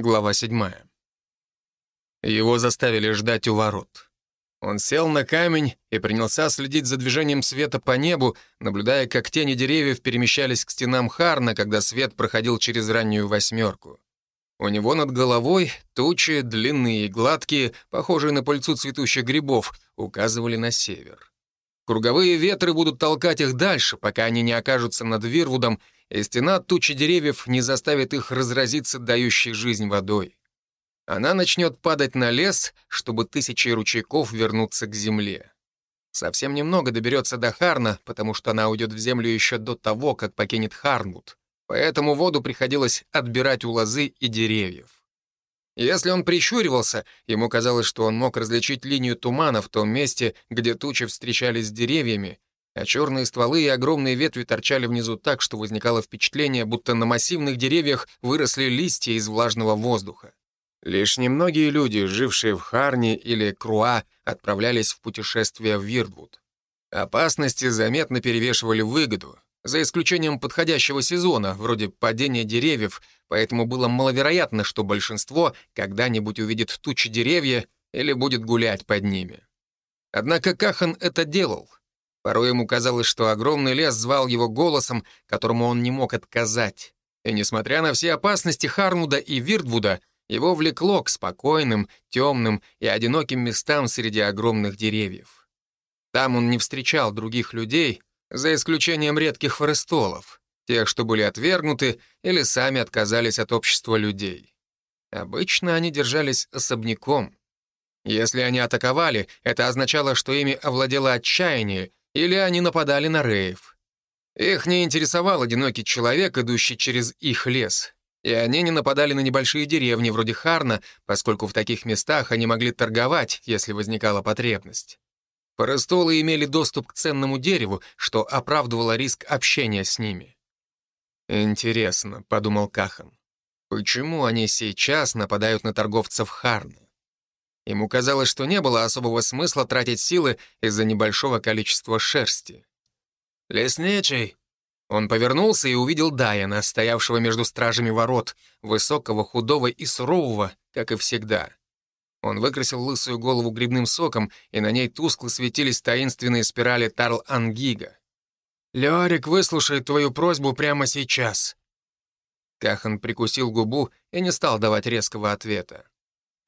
Глава 7. Его заставили ждать у ворот. Он сел на камень и принялся следить за движением света по небу, наблюдая, как тени деревьев перемещались к стенам Харна, когда свет проходил через раннюю восьмерку. У него над головой тучи, длинные и гладкие, похожие на пыльцу цветущих грибов, указывали на север. Круговые ветры будут толкать их дальше, пока они не окажутся над Вирвудом, и стена тучи деревьев не заставит их разразиться дающей жизнь водой. Она начнет падать на лес, чтобы тысячи ручейков вернуться к земле. Совсем немного доберется до Харна, потому что она уйдет в землю еще до того, как покинет Харнвуд. Поэтому воду приходилось отбирать у лозы и деревьев. Если он прищуривался, ему казалось, что он мог различить линию тумана в том месте, где тучи встречались с деревьями, а черные стволы и огромные ветви торчали внизу так, что возникало впечатление, будто на массивных деревьях выросли листья из влажного воздуха. Лишь немногие люди, жившие в Харне или Круа, отправлялись в путешествие в Вирдвуд. Опасности заметно перевешивали выгоду, за исключением подходящего сезона, вроде падения деревьев, поэтому было маловероятно, что большинство когда-нибудь увидит тучи деревья или будет гулять под ними. Однако Кахан это делал. Порой ему казалось, что огромный лес звал его голосом, которому он не мог отказать. И несмотря на все опасности Харнуда и Вирдвуда, его влекло к спокойным, темным и одиноким местам среди огромных деревьев. Там он не встречал других людей, за исключением редких форестолов, тех, что были отвергнуты или сами отказались от общества людей. Обычно они держались особняком. Если они атаковали, это означало, что ими овладело отчаяние, или они нападали на рейв. Их не интересовал одинокий человек, идущий через их лес, и они не нападали на небольшие деревни вроде Харна, поскольку в таких местах они могли торговать, если возникала потребность. Форестолы имели доступ к ценному дереву, что оправдывало риск общения с ними. «Интересно», — подумал Кахан, — «почему они сейчас нападают на торговцев Харна?» Ему казалось, что не было особого смысла тратить силы из-за небольшого количества шерсти. «Лесничий!» Он повернулся и увидел Дайана, стоявшего между стражами ворот, высокого, худого и сурового, как и всегда. Он выкрасил лысую голову грибным соком, и на ней тускло светились таинственные спирали Тарл-Ангига. «Леорик выслушает твою просьбу прямо сейчас». Кахан прикусил губу и не стал давать резкого ответа.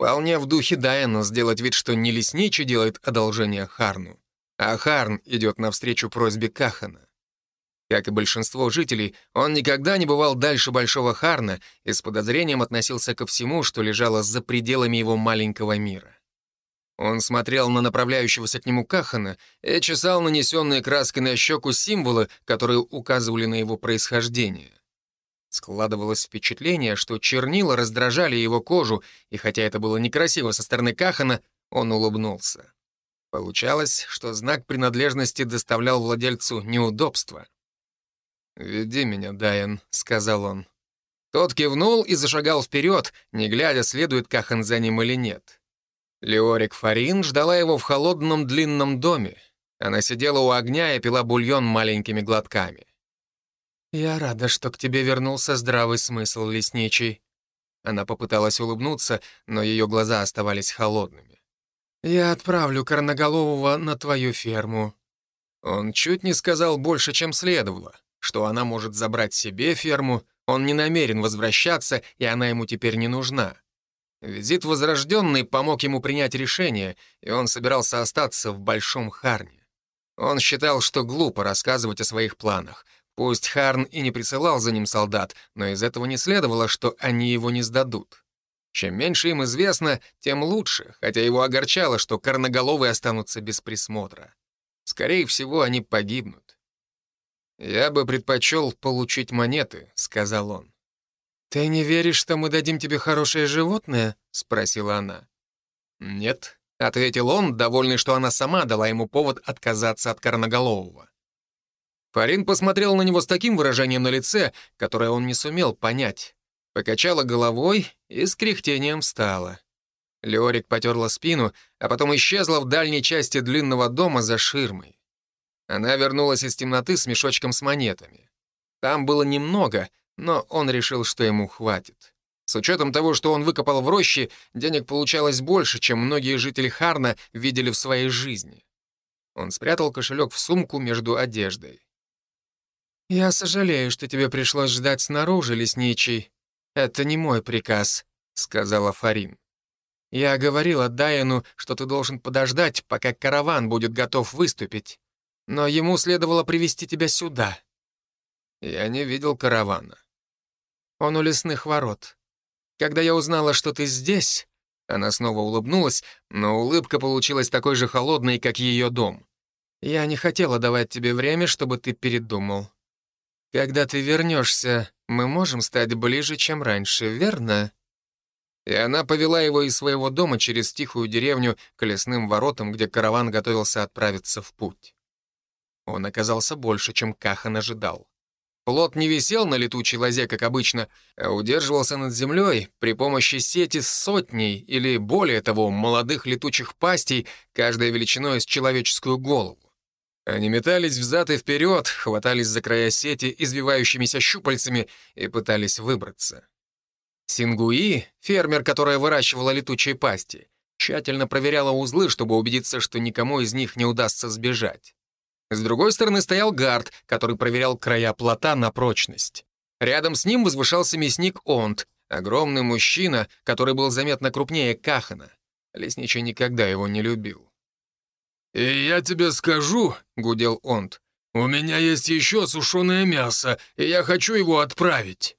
Вполне в духе Дайана сделать вид, что не лесничий делает одолжение Харну, а Харн идет навстречу просьбе Кахана. Как и большинство жителей, он никогда не бывал дальше Большого Харна и с подозрением относился ко всему, что лежало за пределами его маленького мира. Он смотрел на направляющегося к нему Кахана и чесал нанесенные краской на щеку символы, которые указывали на его происхождение. Складывалось впечатление, что чернила раздражали его кожу, и хотя это было некрасиво со стороны Кахана, он улыбнулся. Получалось, что знак принадлежности доставлял владельцу неудобства. «Веди меня, Дайан», — сказал он. Тот кивнул и зашагал вперед, не глядя, следует Кахан за ним или нет. Леорик Фарин ждала его в холодном длинном доме. Она сидела у огня и пила бульон маленькими глотками. «Я рада, что к тебе вернулся здравый смысл, лесничий». Она попыталась улыбнуться, но ее глаза оставались холодными. «Я отправлю Корноголового на твою ферму». Он чуть не сказал больше, чем следовало что она может забрать себе ферму, он не намерен возвращаться, и она ему теперь не нужна. Визит Возрожденный помог ему принять решение, и он собирался остаться в Большом Харне. Он считал, что глупо рассказывать о своих планах. Пусть Харн и не присылал за ним солдат, но из этого не следовало, что они его не сдадут. Чем меньше им известно, тем лучше, хотя его огорчало, что корноголовые останутся без присмотра. Скорее всего, они погибнут. «Я бы предпочел получить монеты», — сказал он. «Ты не веришь, что мы дадим тебе хорошее животное?» — спросила она. «Нет», — ответил он, довольный, что она сама дала ему повод отказаться от Корноголового. Фарин посмотрел на него с таким выражением на лице, которое он не сумел понять. Покачала головой и с кряхтением встала. Леорик потерла спину, а потом исчезла в дальней части длинного дома за ширмой. Она вернулась из темноты с мешочком с монетами. Там было немного, но он решил, что ему хватит. С учетом того, что он выкопал в роще, денег получалось больше, чем многие жители Харна видели в своей жизни. Он спрятал кошелек в сумку между одеждой. «Я сожалею, что тебе пришлось ждать снаружи, лесничий. Это не мой приказ», — сказала Фарин. «Я говорила Дайану, что ты должен подождать, пока караван будет готов выступить. Но ему следовало привести тебя сюда». «Я не видел каравана». «Он у лесных ворот. Когда я узнала, что ты здесь...» Она снова улыбнулась, но улыбка получилась такой же холодной, как ее дом. «Я не хотела давать тебе время, чтобы ты передумал. Когда ты вернешься, мы можем стать ближе, чем раньше, верно?» И она повела его из своего дома через тихую деревню к лесным воротам, где караван готовился отправиться в путь. Он оказался больше, чем Кахан ожидал. Плот не висел на летучей лозе, как обычно, а удерживался над землей при помощи сети сотней или, более того, молодых летучих пастей, каждая величиной с человеческую голову. Они метались взад и вперед, хватались за края сети извивающимися щупальцами и пытались выбраться. Сингуи, фермер, которая выращивала летучие пасти, тщательно проверяла узлы, чтобы убедиться, что никому из них не удастся сбежать. С другой стороны стоял гард, который проверял края плота на прочность. Рядом с ним возвышался мясник Онт, огромный мужчина, который был заметно крупнее Кахана. Лесничий никогда его не любил. «И я тебе скажу», — гудел Онт, «у меня есть еще сушеное мясо, и я хочу его отправить».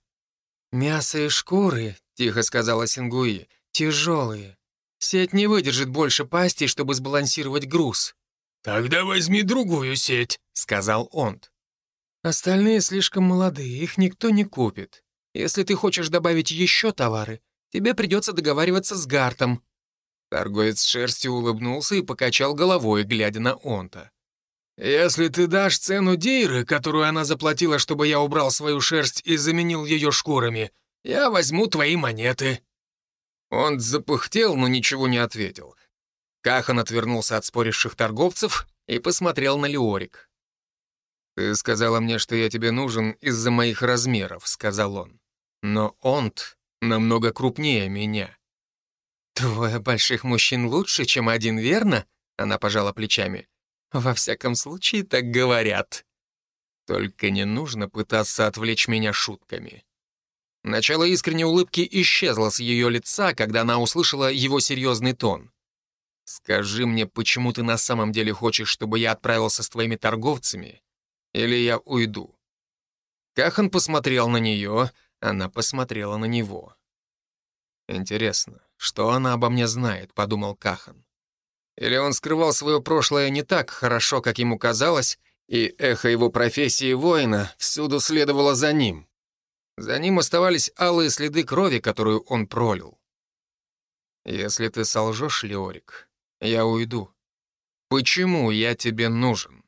«Мясо и шкуры», — тихо сказала Сингуи, — «тяжелые. Сеть не выдержит больше пасти, чтобы сбалансировать груз». «Тогда возьми другую сеть», — сказал он. «Остальные слишком молодые, их никто не купит. Если ты хочешь добавить еще товары, тебе придется договариваться с Гартом». Торговец шерстью улыбнулся и покачал головой, глядя на Онта. «Если ты дашь цену Дейры, которую она заплатила, чтобы я убрал свою шерсть и заменил ее шкурами, я возьму твои монеты». Он запыхтел, но ничего не ответил. Кахан отвернулся от споривших торговцев и посмотрел на Леорик. «Ты сказала мне, что я тебе нужен из-за моих размеров», — сказал он. «Но он намного крупнее меня». «Двое больших мужчин лучше, чем один, верно?» — она пожала плечами. «Во всяком случае, так говорят». Только не нужно пытаться отвлечь меня шутками. Начало искренней улыбки исчезло с ее лица, когда она услышала его серьезный тон. Скажи мне, почему ты на самом деле хочешь, чтобы я отправился с твоими торговцами, или я уйду?» Кахан посмотрел на нее, она посмотрела на него. «Интересно, что она обо мне знает?» — подумал Кахан. Или он скрывал свое прошлое не так хорошо, как ему казалось, и эхо его профессии воина всюду следовало за ним. За ним оставались алые следы крови, которую он пролил. «Если ты солжешь, Леорик, я уйду. Почему я тебе нужен?»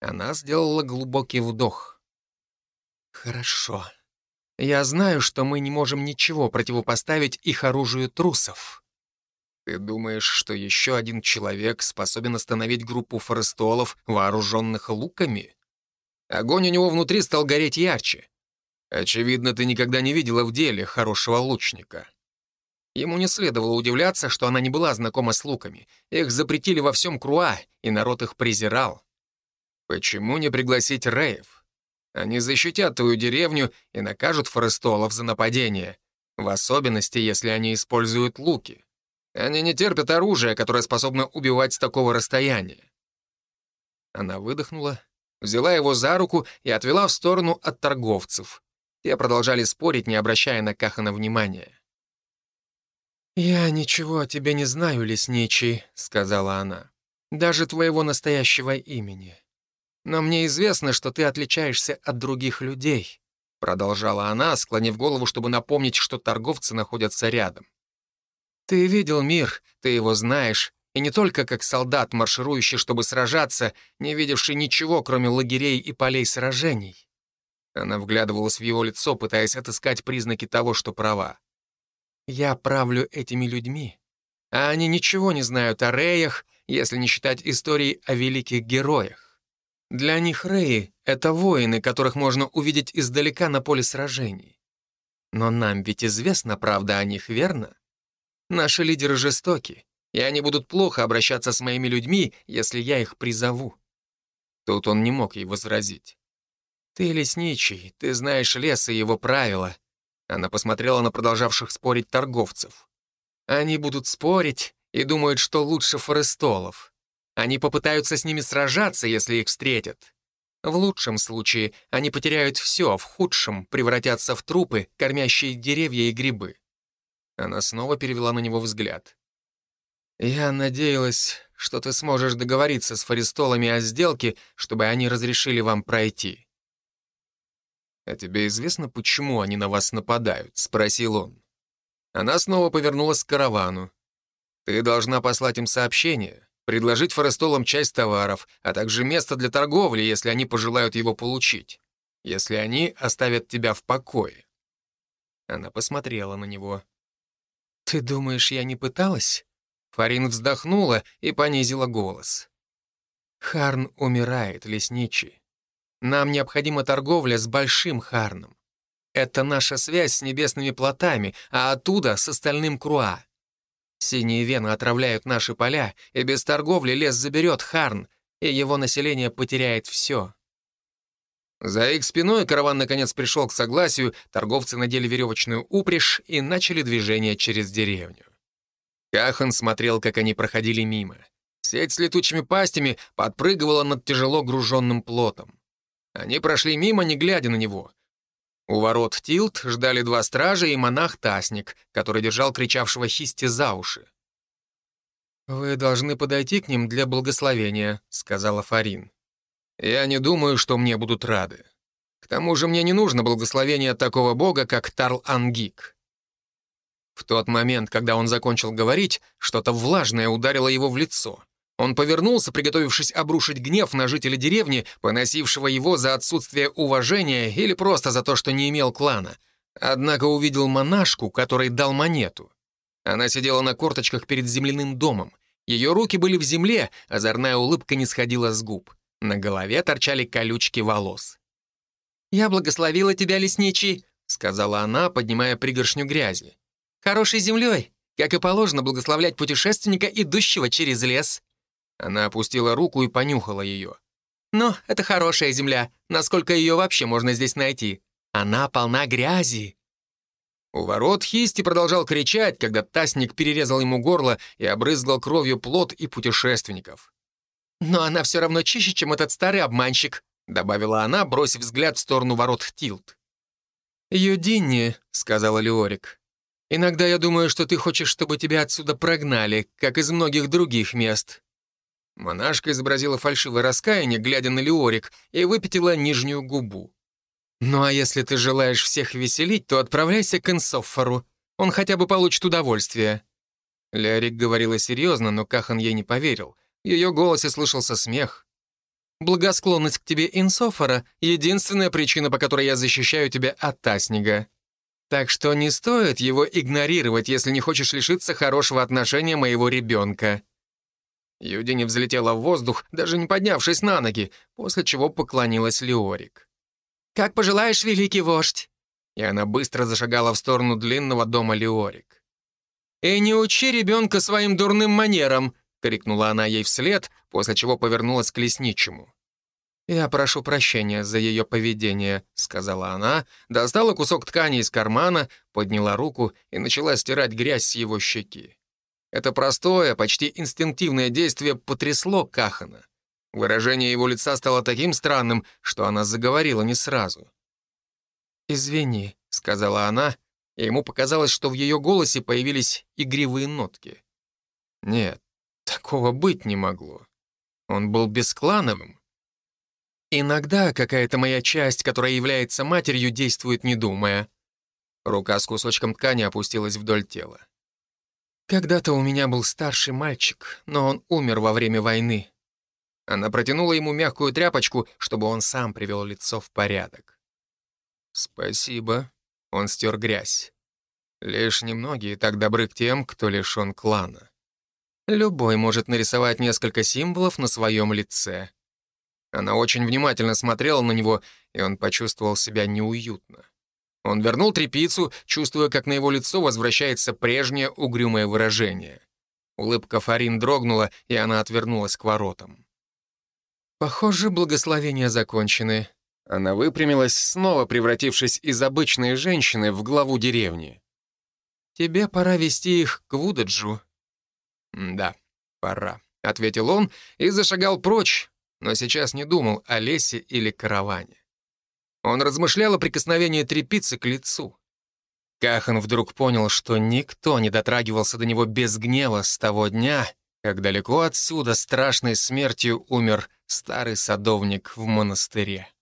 Она сделала глубокий вдох. «Хорошо. Я знаю, что мы не можем ничего противопоставить их оружию трусов. Ты думаешь, что еще один человек способен остановить группу форестолов, вооруженных луками? Огонь у него внутри стал гореть ярче. Очевидно, ты никогда не видела в деле хорошего лучника. Ему не следовало удивляться, что она не была знакома с луками. Их запретили во всем Круа, и народ их презирал. Почему не пригласить Реев? Они защитят твою деревню и накажут форестолов за нападение, в особенности, если они используют луки. Они не терпят оружия, которое способно убивать с такого расстояния. Она выдохнула, взяла его за руку и отвела в сторону от торговцев. Те продолжали спорить, не обращая на Кахана внимания. «Я ничего о тебе не знаю, лесничий», — сказала она. «Даже твоего настоящего имени. Но мне известно, что ты отличаешься от других людей», — продолжала она, склонив голову, чтобы напомнить, что торговцы находятся рядом. «Ты видел мир, ты его знаешь, и не только как солдат, марширующий, чтобы сражаться, не видевший ничего, кроме лагерей и полей сражений». Она вглядывалась в его лицо, пытаясь отыскать признаки того, что права. Я правлю этими людьми, а они ничего не знают о Реях, если не считать истории о великих героях. Для них Реи — это воины, которых можно увидеть издалека на поле сражений. Но нам ведь известна правда о них, верно? Наши лидеры жестоки, и они будут плохо обращаться с моими людьми, если я их призову». Тут он не мог ей возразить. «Ты лесничий, ты знаешь лес и его правила». Она посмотрела на продолжавших спорить торговцев. «Они будут спорить и думают, что лучше форестолов. Они попытаются с ними сражаться, если их встретят. В лучшем случае они потеряют все, в худшем превратятся в трупы, кормящие деревья и грибы. Она снова перевела на него взгляд. «Я надеялась, что ты сможешь договориться с фаристолами о сделке, чтобы они разрешили вам пройти». «А тебе известно, почему они на вас нападают?» — спросил он. Она снова повернулась к каравану. «Ты должна послать им сообщение, предложить форестолам часть товаров, а также место для торговли, если они пожелают его получить, если они оставят тебя в покое». Она посмотрела на него. «Ты думаешь, я не пыталась?» Фарин вздохнула и понизила голос. «Харн умирает, лесничий. Нам необходима торговля с Большим Харном. Это наша связь с небесными плотами, а оттуда с остальным Круа. Синие вены отравляют наши поля, и без торговли лес заберет Харн, и его население потеряет все. За их спиной караван наконец пришел к согласию, торговцы надели веревочную упряжь и начали движение через деревню. Кахан смотрел, как они проходили мимо. Сеть с летучими пастями подпрыгивала над тяжело груженным плотом. Они прошли мимо, не глядя на него. У ворот Тилт ждали два стража и монах-тасник, который держал кричавшего Хисти за уши. «Вы должны подойти к ним для благословения», — сказала Фарин. «Я не думаю, что мне будут рады. К тому же мне не нужно благословение такого бога, как Тарл-Ангик». В тот момент, когда он закончил говорить, что-то влажное ударило его в лицо. Он повернулся, приготовившись обрушить гнев на жителя деревни, поносившего его за отсутствие уважения или просто за то, что не имел клана. Однако увидел монашку, которой дал монету. Она сидела на корточках перед земляным домом. Ее руки были в земле, озорная улыбка не сходила с губ. На голове торчали колючки волос. «Я благословила тебя, лесничий», — сказала она, поднимая пригоршню грязи. «Хорошей землей, как и положено благословлять путешественника, идущего через лес». Она опустила руку и понюхала ее. «Но это хорошая земля. Насколько ее вообще можно здесь найти? Она полна грязи». У ворот Хисти продолжал кричать, когда Тасник перерезал ему горло и обрызгал кровью плод и путешественников. «Но она все равно чище, чем этот старый обманщик», добавила она, бросив взгляд в сторону ворот Тилт. «Юдинни», — сказала Леорик, — «иногда я думаю, что ты хочешь, чтобы тебя отсюда прогнали, как из многих других мест. Монашка изобразила фальшивое раскаяние, глядя на Леорик, и выпятила нижнюю губу. «Ну а если ты желаешь всех веселить, то отправляйся к Инсоффору. Он хотя бы получит удовольствие». Леорик говорила серьезно, но Кахан ей не поверил. В ее голосе слышался смех. «Благосклонность к тебе Инсофора — единственная причина, по которой я защищаю тебя от Тасника. Так что не стоит его игнорировать, если не хочешь лишиться хорошего отношения моего ребенка». Юдини взлетела в воздух, даже не поднявшись на ноги, после чего поклонилась Леорик. «Как пожелаешь, великий вождь!» И она быстро зашагала в сторону длинного дома Леорик. «И не учи ребенка своим дурным манерам!» — крикнула она ей вслед, после чего повернулась к лесничему. «Я прошу прощения за ее поведение», — сказала она, достала кусок ткани из кармана, подняла руку и начала стирать грязь с его щеки. Это простое, почти инстинктивное действие потрясло Кахана. Выражение его лица стало таким странным, что она заговорила не сразу. «Извини», — сказала она, и ему показалось, что в ее голосе появились игривые нотки. Нет, такого быть не могло. Он был бесклановым. Иногда какая-то моя часть, которая является матерью, действует не думая. Рука с кусочком ткани опустилась вдоль тела. Когда-то у меня был старший мальчик, но он умер во время войны. Она протянула ему мягкую тряпочку, чтобы он сам привел лицо в порядок. «Спасибо», — он стер грязь. «Лишь немногие так добры к тем, кто лишен клана. Любой может нарисовать несколько символов на своем лице». Она очень внимательно смотрела на него, и он почувствовал себя неуютно. Он вернул трепицу, чувствуя, как на его лицо возвращается прежнее угрюмое выражение. Улыбка Фарин дрогнула, и она отвернулась к воротам. «Похоже, благословения закончены». Она выпрямилась, снова превратившись из обычной женщины в главу деревни. «Тебе пора вести их к Вудаджу». «Да, пора», — ответил он и зашагал прочь, но сейчас не думал о лесе или караване. Он размышлял о прикосновении трепицы к лицу. Кахан вдруг понял, что никто не дотрагивался до него без гнева с того дня, как далеко отсюда страшной смертью умер старый садовник в монастыре.